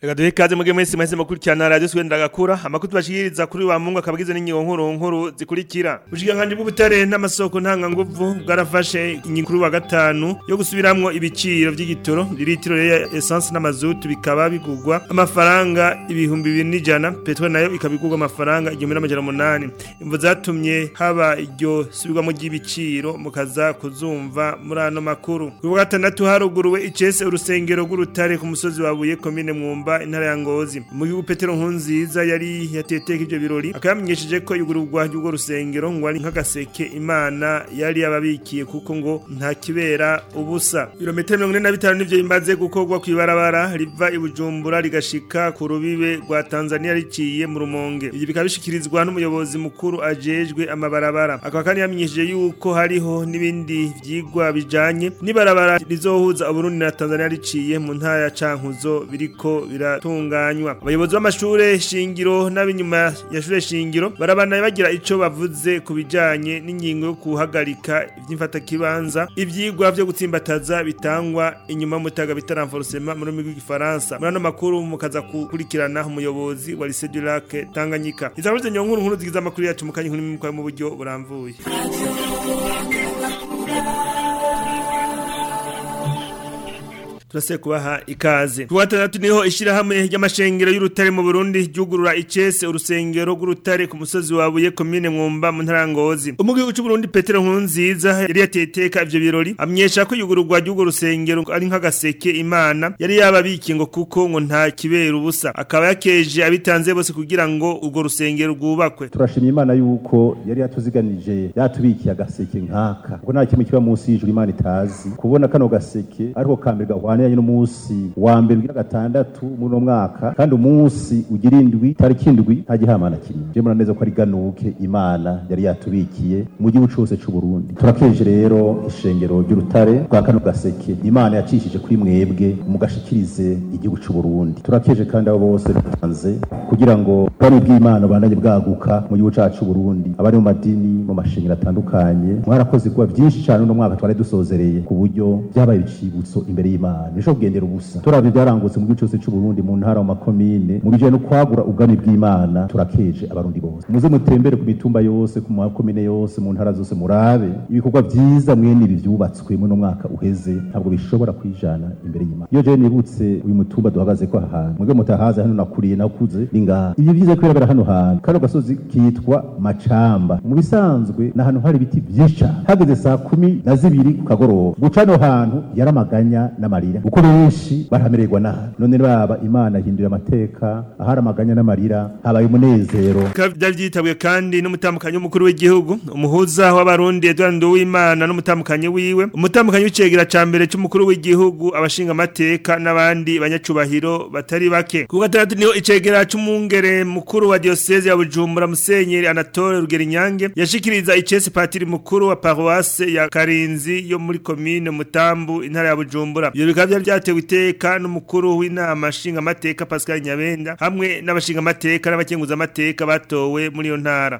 reka duhe ikaze muge mwese mwese mukurikirana radiyo swenda gakura amakuru tubashikiriza kuri wa mungu akaba agizwe n'inkuru nkuru zikurikira ubushikiranganji bw'ubutare n'amasoko ntanganguvu bwarafashe inkuru wa gatanu yo gusubiramo ibiciro vy'igitoro litiro ya essence n'amazutu bikaba bigurwa amafaranga ibihumbi bibiri n'ijana petroli nayo ikabigurwa amafaranga igihumbi n'amajana umunani imvo zatumye haba iryo subirwamo ry'ibiciro mukaza kuzumva muri ano makuru kuri wa gatandatu haruguruwe icese urusengero rw'urutare ku musozi wa buye komine mwumba Bujumbura intara ya Ngozi umuyobozi Petero Nkunziza yari yateteka ibyo birori akaba ko igururwa ry'ugo rusengero ngo ari nk'agaseke Imana yari yababikiye kuko ngo nta kibera ubusa ibirometero 45 nivyo imbaze gukorwa ibarabara riva i Bujumbura rigashika ku rubibe rwa Tanzania riciye mu rumonge ibyo bikaba bishikirizwa n'umuyobozi mukuru ajejwe amabarabara akaba kandi yamenyesheje yuko hariho n'ibindi byigwa bijanye n'ibarabara rizohuza Burundi na Tanzania riciye mu ntara ya Cankuzo biriko kiratunganywa abayobozi b'amashure shingiro n'abinyuma ya shure shingiro barabana bagira ico bavuze ku bijanye n'ingingo yo kuhagarika ivy'imfatakibanza ibyigwa byo gutsimbataza bitangwa inyuma mutaga bitaranforcement mu rurimi rw'igifaransa muri ano makuru mukaza kukurikirana umuyobozi wa lycée du lac Tanganyika izaruze nyonkuru nkuru zigize amakuru yacu mukanye nkuru mu buryo buramvuye turase kubaha ikaze kuwa tandatu niho ishyirahamwe ry'amashengero y'urutare mu Burundi ryugurura icese urusengero rw'urutare ku musozi wa Buye commune Mwumba mu ntarangozi umugihugu cy'u Burundi Petero Nkurunziza yari yateteka ivyo birori amyesha ko yugururwa ry'ugo rusengero ari nk'agaseke imana yari yababikiye ngo kuko ngo nta kibera ubusa akaba yakeje abitanze bose kugira ngo urwo rusengero rwubakwe turashimye imana yuko yari yatuziganije yatubikiye agaseke nkaka ngo nta kimwe kiba munsi y'ijuru imana itazi kubona kano gaseke ariko kambere gahwana yanyu n'umunsi wa mbere ugira gatandatu muri uno mwaka kandi umunsi ugira indwi tariki indwi nta gihamana kimwe je muraneza ko ari ganuke imana yari yatubikiye mu gihugu cose c'u turakeje rero ishengero ry'urutare rwa kano gaseke imana yacishije kuri mwebwe mugashikirize igihugu c'u Burundi turakeje kandi abo bose batanze kugira ngo bwari bw'imana bandanye bwaguka mu gihugu cacu Burundi abari mu madini mu mashengero atandukanye mwarakoze kuba byinshi cyane uno mwaka twari dusozereye ku buryo byabaye ibicibutso imbere y'imana ejo kugendera ubusa turabye byarangutse mu gice cyose cy'uburundi mu ntara mu makomine mu bijyanye no kwagura ubwami bw'imana turakeje abarundi bose muze mutembere ku mitumba yose ku makomine yose mu ntara zose murabe ibikorwa byiza mwene ibi byubatswe muri mwaka uheze ntabwo bishobora kwijana imbere y'imana iyo je nibutse uyu mutumba duhagaze ko ahantu mwebwe mutahaze hano nakuriye nakuze ni ngaha ibyo byiza kwirabera hano hantu kandi gasozi kitwa macamba mu bisanzwe ni ahantu hari ibiti byinshi hageze saa kumi na zibiri ku kagoroba guca hano hantu yaramaganya n'amarira kuko benshi baramererwa nabi none baba imana hindura amateka ahari amaganya n'amarira habaye umunezero bikaba kandi n'umutambukanyi w'umukuru w'igihugu umuhuza w'abarundi Edward Uwimana n'umutambukanyi wiwe umutambukanyi w'icegera cya mbere cy’umukuru w'igihugu abashinga amateka n'abandi banyacubahiro batari bake ku gatandatu niho icegera c'umungere mukuru wa diocese ya Bujumbura Musenyeri Anatole Rugerinyange yashikiriza icese patiri mukuru wa Paruwase ya Karinzi yo muri commune Mutambu intara ya Bujumbura iyo bikaba byari byatewe iteka n'umukuru w'inama nshingamateka Pascal Nyabenda hamwe n'abashingamateka n'abakenguzamateka batowe muri iyo ntara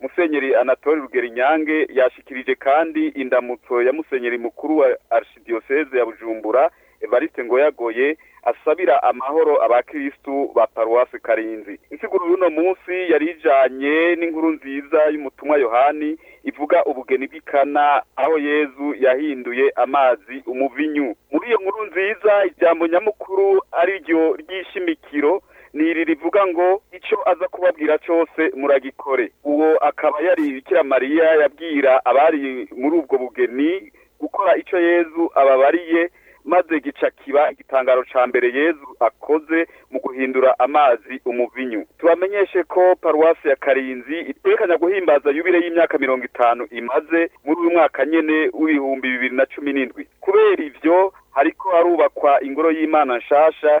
musenyeri anatole rugerinyange yashyikirije kandi indamutso ya musenyeri mukuru wa archidiyoseze ya bujumbura evariste yagoye asabira amahoro abakirisitu ba paruwasi karinzi insiguro y'uno munsi yari ijyanye n'inkuru nziza y'umutumwa yohani ivuga ubugeni bw'ikana aho yezu yahinduye amazi umuvinyu muri iyo nkuru nziza ijambo nyamukuru ari ryo ry'ishimikiro ni iri rivuga ngo icyo aza kubabwira cyose muragikore uwo akaba yari bikira mariya yabwira abari muri ubwo bugeni gukora icyo yezu ababariye maze gica kiba igitangaro ca mbere yezu akoze mu guhindura amazi umuvinyu tubamenyeshe ko paruwasi ya karinzi itekanya guhimbaza yubire y'imyaka mirongo itanu imaze muri uyu mwaka nyine w'ibihumbi bibiri na cumi n'indwi kubera ivyo hariko harubakwa ingoro y'imana nshasha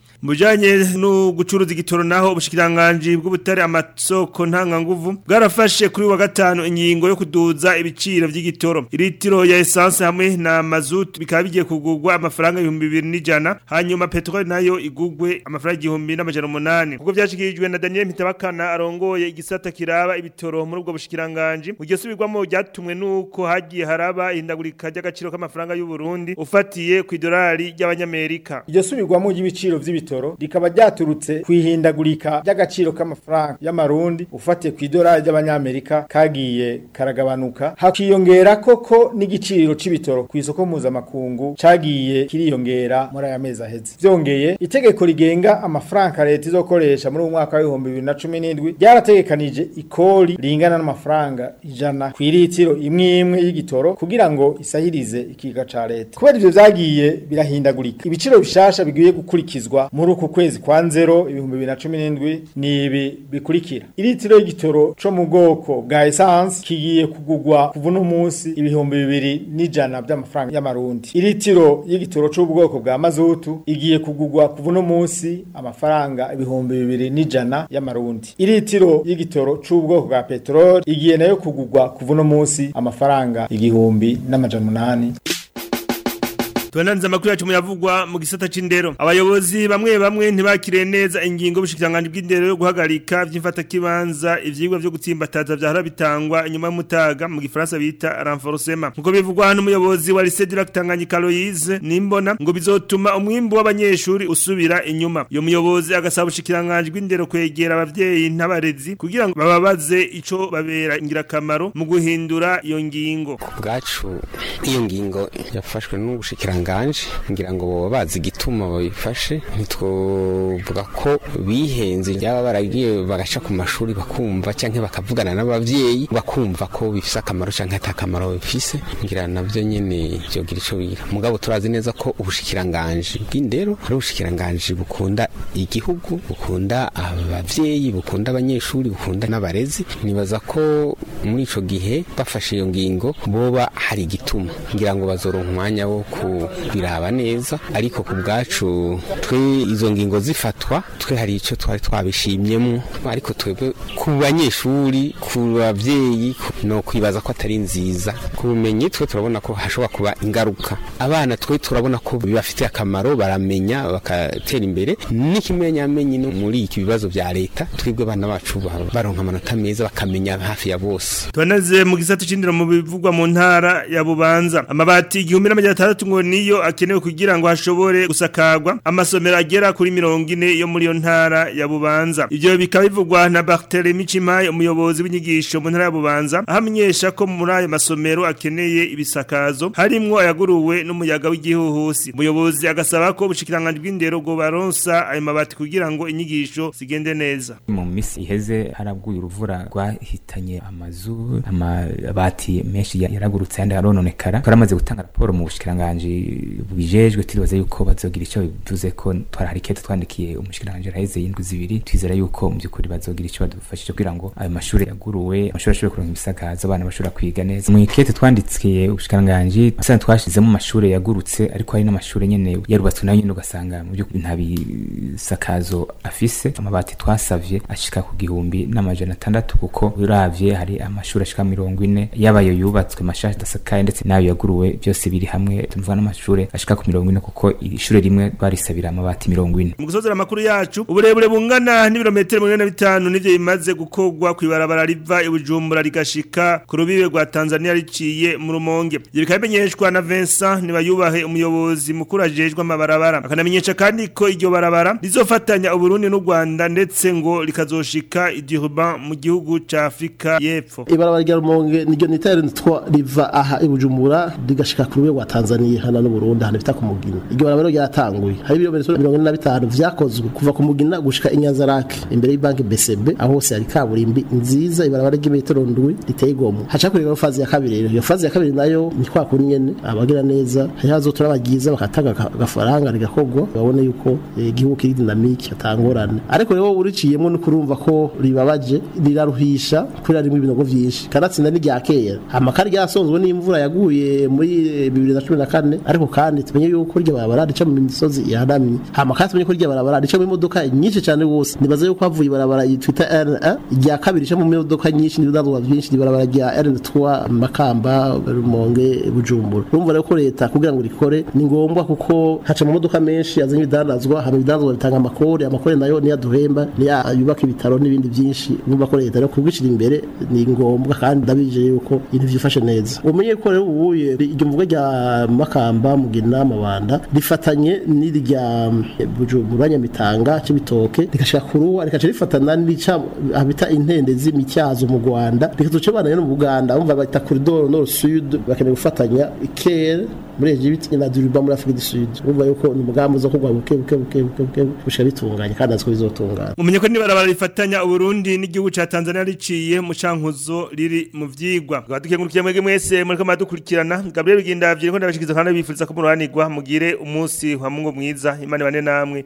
mujanye no gucuruza igitoro naho ubushikiranganji bw'ubutare amasoko ntanganguvu bwarafashe kuri wa gatanu ingingo yo kuduza ibiciro by’igitoro Iritiro ya essence hamwe na mazutu bikaba bigiye kugurwa amafaranga n’ijana hanyuma petrol nayo igugwe amafaranga igihumbi n’amajana umunani kuko byashikirijwe na Daniel Mitabakana arongoye igisata kiraba ibitoro muri ubwo bushikiranganje mu gihe subirwamo ryatumwe nuko hagiye haraba indagurika ry'agaciro k'amafaranga y'u Burundi ufatiye ku idorari ry'abanyamerika iryo subirwamo ry'ibiciro vy'ibitoro ry'ibitoro rikaba ryaturutse ku ihindagurika ry'agaciro k'amafaranga y'amarundi ufatiye ku idolari ry'abanyamerika kagiye karagabanuka hakiyongera koko n'igiciro cy'ibitoro ku isoko mpuzamakungu cyagiye kiriyongera muri aya mezi aheze byongeye itegeko rigenga amafaranga leta izokoresha muri uwo mwaka w'ibihumbi bibiri na cumi n'indwi ryarategekanije ikori ringana n'amafaranga ijana ku iritiro imwe imwe y'igitoro kugira ngo isahirize ikiga ca leta kubera ivyo vyagiye birahindagurika ibiciro bishasha bigiye gukurikizwa muri uku kwezi kwa nzero ibihumbi bibiri na cumi n'indwi ni ibi bikurikira iritiro y'igitoro cyo mu bwoko bwa esanse kigiye kugugwa kuva uno munsi ibihumbi bibiri n'ijana by'amafaranga y'amarundi iritiro y'igitoro cy'ubwoko bwa mazutu igiye kugugwa kuva uno munsi amafaranga ibihumbi bibiri n'ijana y'amarundi iritiro y'igitoro cy'ubwoko bwa peteroli igiye nayo kugugwa kuva uno munsi amafaranga igihumbi n'amajana umunani tubananiza amakuru yacu muyavugwa mu gisata c'indero abayobozi bamwe bamwe ntibakiriye neza ingingo y'ubushikiranganji bw'indero yo guhagarika vy'imfatakibanza ivyigwa byo gutsimbataza vyahora bitangwa inyuma y'umutaga mu gifaransa bita renforcement nkuko bivugwa n'umuyobozi wa lycée du lac nimbona ngo bizotuma umwimbu w'abanyeshuri usubira inyuma iyo muyobozi agasaba ubushikiranganji bw'indero kwegera ababyeyi n'abarezi kugira ngo bababaze icyo babera ingirakamaro mu guhindura iyo ngingo bwacu iyo ngingo yafashwe n'ubushikiranganje nganje ngira ngo baba bazi igituma babifashe ntitwovuga ko bihenze byaba baragiye bagaca ku mashuri bakumva cyangwa bakavugana n'ababyeyi bakumva ko bifise akamaro cyangwa atakamaro bifise ngira nabyo nyine byogira icyo bigira mugabo turazi neza ko ubushikiranganje bw'indero ari ubushikiranganje bukunda igihugu bukunda ababyeyi bukunda abanyeshuri bukunda n'abarezi nibaza ko muri ico gihe bafashe iyo ngingo boba hari igituma ngira ngo bazoronka umwanya wo kubiraba neza ariko ku bwacu twe izo ngingo zifatwa twe hari icyo twari twabishimyemo ariko twebwe ku banyeshuri ku bavyeyi no kwibaza ko atari nziza ku bumenyi twe turabona ko hashobora kuba ingaruka abana twe turabona ko bibafite akamaro baramenya bakatera imbere n'ikimenyamenyi no muri iki bibazo bya leta twebwe abana bacu baronka amanota meza bakamenya hafi ya bose munsi tuanaze mu gisate c'indiro mu bivugwa mu ntara ya Bubanza amabati 1600 ngo niyo akenewe kugira ngo hashobore gusakagwa amasomero agera kuri 40 yo muri ntara ya Bubanza ivyo bikaba bivugwa na Barthélemy Chimaye umuyobozi w'inyigisho mu ntara ya Bubanza ahamenyesha ko muri ayo masomero akeneye ibisakazo harimwo ayaguruwe n'umuyaga w'igihuhusi umuyobozi agasaba ko ubushikiranganje bw'indero go baronsa ayo mabati kugira ngo inyigisho zigende neza mu misi iheze harabwuye uruvura hitanye amazu amazu amabati menshi yaragurutse ayandi arononekara twari amaze gutanga raporo mu bushikiranganji bwijejwe turibaza yuko bazogira ico bivuze ko twarahari kete twandikiye umushikiranganji araheze y'indwi zibiri twizera yuko mu by'ukuri bazogira ico badufashije kugira ngo ayo mashuri yaguruwe amashuri ashobore kuronka ibisakazo abana bashobora kwiga neza mu ikete twandikiye ubushikiranganji usanga twashizemo amashuri yagurutse ariko hari n'amashuri nyene yarubatswe nayo nyene ugasanga mu by'ukuri nta bisakazo afise amabati twasavye ashika ku gihumbi n'amajana atandatu kuko uravye hari amashuri ashika mirongo ine yaba yubatswe mashasha adasakaye ndetse n'ayo yaguruwe byose biri hamwe tuvuga n'amashuri ashika ku mirongo ine kuko ishuri rimwe barisabira amabati mirongo ine mu gusozera amakuru yacu uburebure bungana n'ibirometero mirongo ine na bitanu nivyo bimaze gukorwa kw'ibarabara riva ibujumbura rigashika ku rubibe rwa tanzania riciye mu rumonge ivyo bikaba bimenyeshwa na vincent nibayubahe umuyobozi mukuru ajejwe amabarabara akanamenyesha kandi ko iryo barabara rizofatanya uburundi n'u rwanda ndetse ngo rikazoshika idihuba mu gihugu cya afurika y'epfo y'epfo ibarabara rya rumonge niryo nitera nitwa riva aha i bujumbura rigashika ku rwego rwa tanzaniya hano no burundi ahantu bita ku mugina iryo barabara ryaratanguye hari ibirometero mirongo ine na bitanu byakozwe kuva ku mugina gushika i inyanzarake imbere y'ibanki bcb aho hose hari kaburimbi nziza ibarabara ry'imetero ndwi riteye igomwe hacakurikiraho fazi ya kabiri rero iyo fazi ya kabiri nayo ni kwa kuri nyene abagira neza hari hazotora abagiza bakatanga agafaranga rigakogwa babone yuko eh, igihugu kiri dinamike atangorane ariko rero uriciyemo no kurumva ko ribabaje riraruhisha kuri rimwe ibinogo byinshi kanatsinda n'iryakeya amakara ryasonzwe n'imvura yaguye muri 2014 ariko kandi tumenye yuko rya barabara rica mu misozi yahamye amakara tumenye ko rya barabara rica mu modoka nyinshi cyane wose nibaza yuko havuye barabara yitwa R1 eh? rya kabiri rica mu modoka nyinshi n'ibidazwa byinshi barabara rya R2 makamba rumonge bujumbura urumva rero leta kugira ngo rikore ni ngombwa kuko haca mu modoka menshi azanye ibidanazwa haba ibidanazwa bitanga amakore amakore nayo niyaduhemba niyo yubaka ibitaro n'ibindi byinshi urumva ko leta rero kubwishira imbere ni ngombwa kandi ndabije yuko ibintu byifashe neza umunyekorero wubuye iryo rya makamba mugina amabanda rifatanye n'irya bujumbura nyamitanga cy'ibitoke rigashira kuruwa rikaca rifatana n'ica habita intende z'imicyazo mu Rwanda rikazoca bana no mu Buganda umva bita corridor nord bakeneye gufatanya ikere muri Egypt na Durban muri Afrika du Sud yuko ni umugambi zo kugwa buke buke buke buke buke bitunganye kandi aziko bizotungana mumenye ko nibarabara rifatanya Burundi n'igihugu cya Tanzania riciye mu cankuzo iherezo riri mu byigwa tukaba dukengurukiye mwese muri kamara dukurikirana gabriel rugindavye riko ndabashikiriza kandi bifuriza ko muruhanirwa mugire umunsi wa mungu mwiza imana ibane namwe